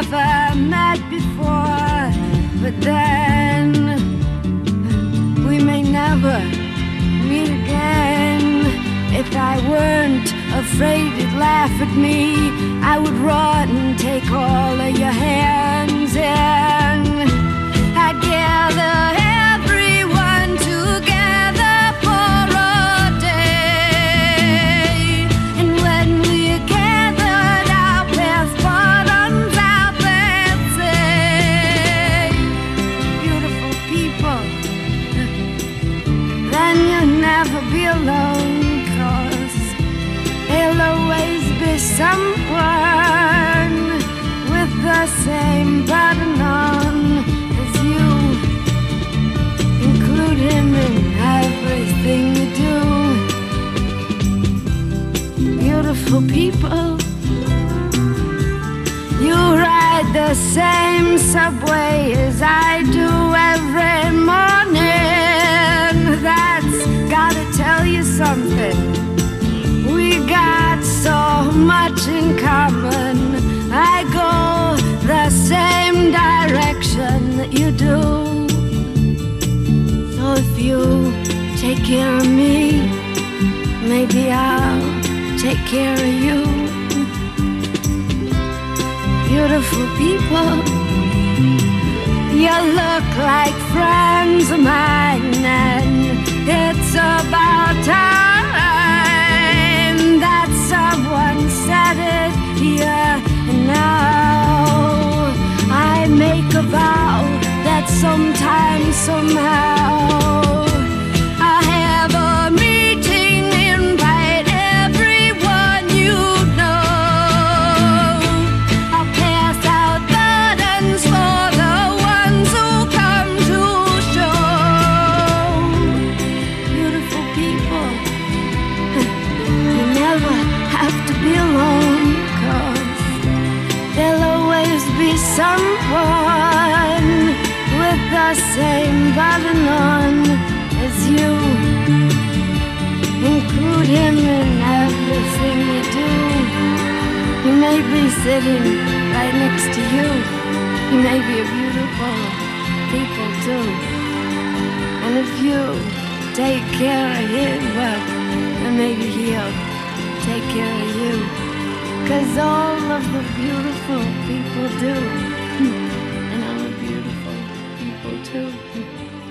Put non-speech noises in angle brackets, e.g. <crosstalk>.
never met before, but then we may never meet again. If I weren't afraid you'd laugh at me, I would alone, cause there'll always be someone with the same button on as you. Include him in everything you do. Beautiful people. You ride the same subway as I do you do. So if you take care of me, maybe I'll take care of you. Beautiful people, you look like friends somehow, I'll have a meeting, invite everyone you know. I'll out for the ones who come to show. Beautiful people, <laughs> you never have to be alone, cause there'll always be someone the same button on as you. Include him in everything you do. He may be sitting right next to you. He may be a beautiful people too. And if you take care of him, well, then maybe he'll take care of you. Cause all of the beautiful people do you.